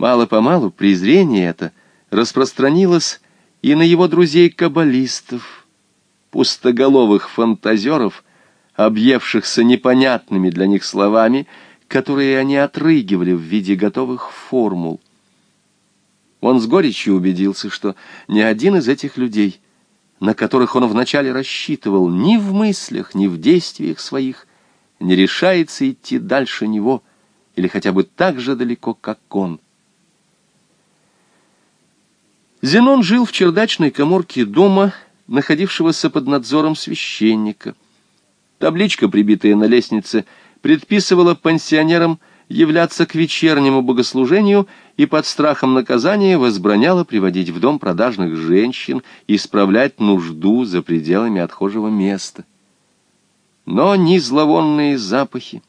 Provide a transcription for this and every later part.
Мало-помалу презрение это распространилось и на его друзей-каббалистов, пустоголовых фантазеров, объевшихся непонятными для них словами, которые они отрыгивали в виде готовых формул. Он с горечью убедился, что ни один из этих людей, на которых он вначале рассчитывал, ни в мыслях, ни в действиях своих, не решается идти дальше него или хотя бы так же далеко, как он. Зенон жил в чердачной коморке дома, находившегося под надзором священника. Табличка, прибитая на лестнице, предписывала пансионерам являться к вечернему богослужению и под страхом наказания возбраняла приводить в дом продажных женщин и исправлять нужду за пределами отхожего места. Но ни зловонные запахи,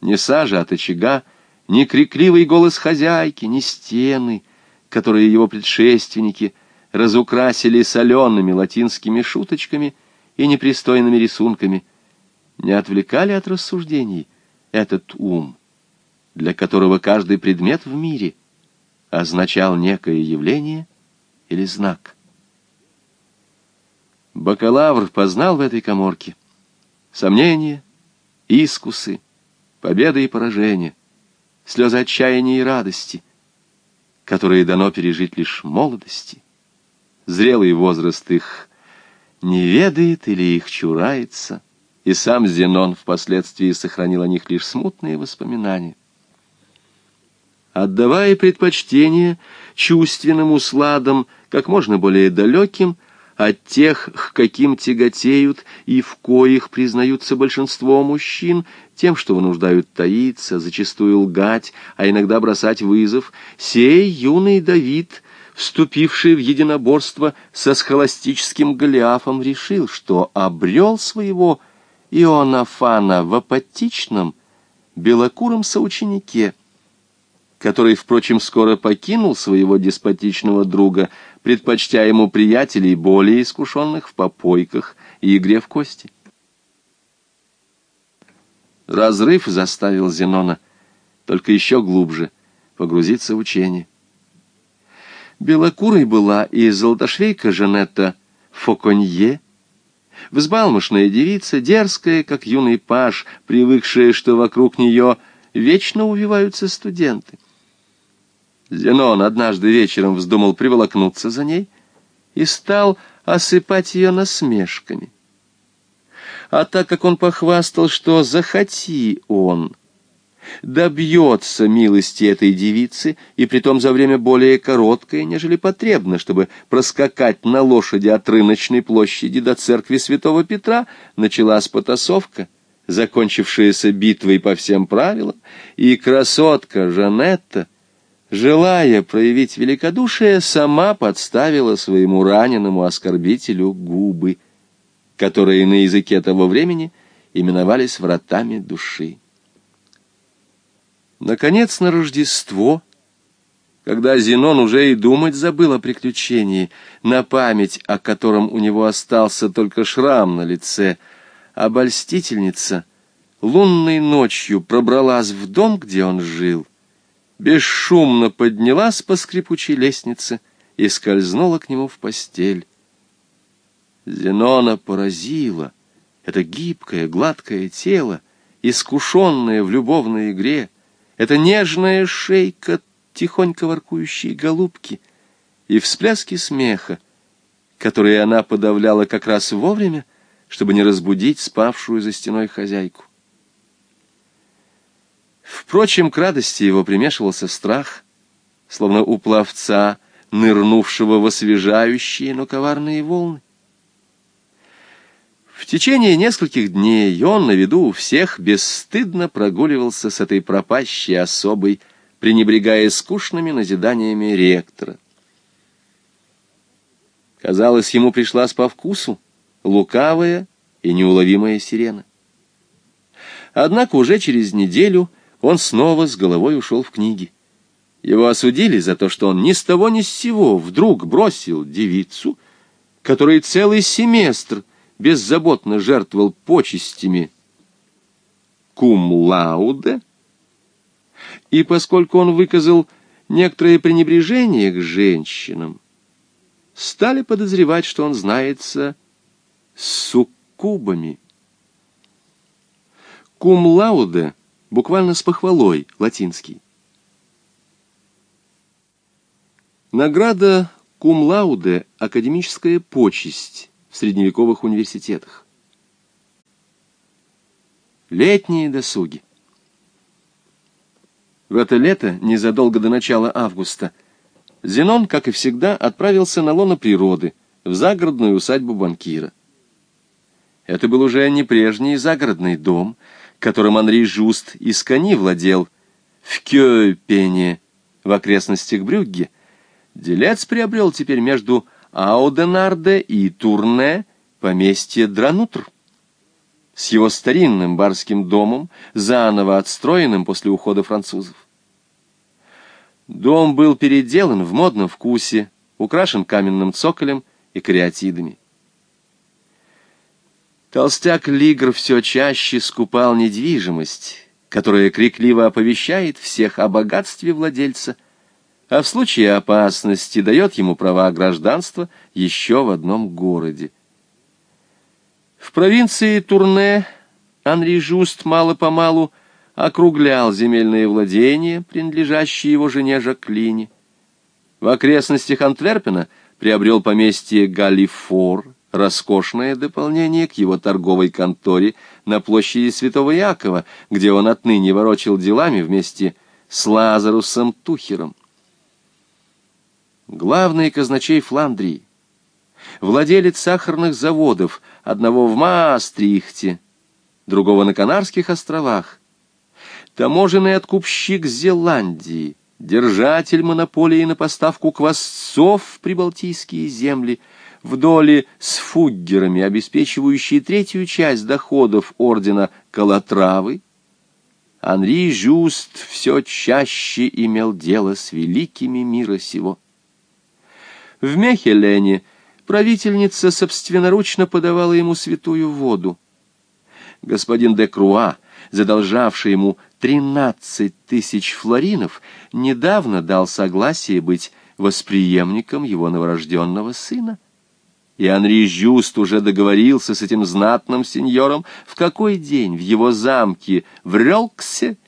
ни сажа от очага, ни крикливый голос хозяйки, ни стены — которые его предшественники разукрасили солеными латинскими шуточками и непристойными рисунками, не отвлекали от рассуждений этот ум, для которого каждый предмет в мире означал некое явление или знак. Бакалавр познал в этой коморке сомнения, искусы, победы и поражения, слезы отчаяния и радости — которые дано пережить лишь молодости. Зрелый возраст их не ведает или их чурается, и сам Зенон впоследствии сохранил о них лишь смутные воспоминания. Отдавая предпочтение чувственным усладам, как можно более далеким, от тех, к каким тяготеют и в коих признаются большинство мужчин, тем, что вынуждают таиться, зачастую лгать, а иногда бросать вызов, сей юный Давид, вступивший в единоборство со схоластическим Голиафом, решил, что обрел своего Ионафана в апатичном, белокуром соученике, который, впрочем, скоро покинул своего деспотичного друга, предпочтя ему приятелей, более искушенных в попойках и игре в кости. Разрыв заставил Зенона только еще глубже погрузиться в учение. Белокурой была и золотошвейка Жанетта Фоконье, взбалмошная девица, дерзкая, как юный паж, привыкшая, что вокруг нее вечно увиваются студенты. Зенон однажды вечером вздумал приволокнуться за ней и стал осыпать ее насмешками. А так как он похвастал, что захоти он, добьется милости этой девицы, и притом за время более короткое, нежели потребно, чтобы проскакать на лошади от рыночной площади до церкви святого Петра, началась потасовка, закончившаяся битвой по всем правилам, и красотка Жанетта, желая проявить великодушие, сама подставила своему раненому оскорбителю губы, которые на языке того времени именовались вратами души. Наконец, на Рождество, когда Зенон уже и думать забыл о приключении, на память о котором у него остался только шрам на лице, обольстительница лунной ночью пробралась в дом, где он жил — бесшумно поднялась по скрипучей лестнице и скользнула к нему в постель. Зенона поразила это гибкое, гладкое тело, искушенное в любовной игре, эта нежная шейка тихонько воркующей голубки и всплески смеха, которые она подавляла как раз вовремя, чтобы не разбудить спавшую за стеной хозяйку. Впрочем, к радости его примешивался страх, словно у пловца, нырнувшего в освежающие, но коварные волны. В течение нескольких дней он на виду у всех бесстыдно прогуливался с этой пропащей особой, пренебрегая скучными назиданиями ректора. Казалось, ему пришлась по вкусу лукавая и неуловимая сирена. Однако уже через неделю он снова с головой ушел в книги. Его осудили за то, что он ни с того ни с сего вдруг бросил девицу, которой целый семестр беззаботно жертвовал почестями кум лауде, и поскольку он выказал некоторое пренебрежение к женщинам, стали подозревать, что он знается с суккубами. Кум лауде буквально с похвалой, латинский. Награда кум лауде – академическая почесть в средневековых университетах. Летние досуги. В это лето, незадолго до начала августа, Зенон, как и всегда, отправился на лоно природы, в загородную усадьбу банкира. Это был уже не прежний загородный дом, которым Анри Жуст из Кони владел в Кёпене, в окрестностях Брюгге. Делец приобрел теперь между Ауденарде и Турне поместье Дранутр с его старинным барским домом, заново отстроенным после ухода французов. Дом был переделан в модном вкусе, украшен каменным цоколем и кариатидами. Толстяк Лигр все чаще скупал недвижимость, которая крикливо оповещает всех о богатстве владельца, а в случае опасности дает ему права гражданства еще в одном городе. В провинции Турне Анри Жуст мало-помалу округлял земельные владения, принадлежащие его жене Жаклине. В окрестностях Антверпена приобрел поместье Галифор, роскошное дополнение к его торговой конторе на площади Святого Якова, где он отныне ворочил делами вместе с Лазарусом Тухером. Главный казначей Фландрии, владелец сахарных заводов, одного в Маастрихте, другого на Канарских островах, таможенный откупщик Зеландии, держатель монополии на поставку квасцов в прибалтийские земли, в доле с фуггерами, обеспечивающие третью часть доходов ордена Калатравы, Анри Жюст все чаще имел дело с великими мира сего. В Мехелене правительница собственноручно подавала ему святую воду. Господин де Круа, задолжавший ему тринадцать тысяч флоринов, недавно дал согласие быть восприемником его новорожденного сына. И Анри Жюст уже договорился с этим знатным сеньором, в какой день в его замке в Релксе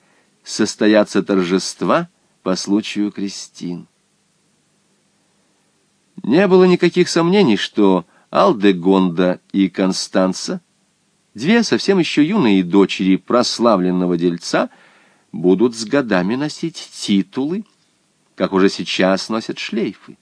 состоятся торжества по случаю крестин. Не было никаких сомнений, что Алдегонда и Констанца, две совсем еще юные дочери прославленного дельца, будут с годами носить титулы, как уже сейчас носят шлейфы.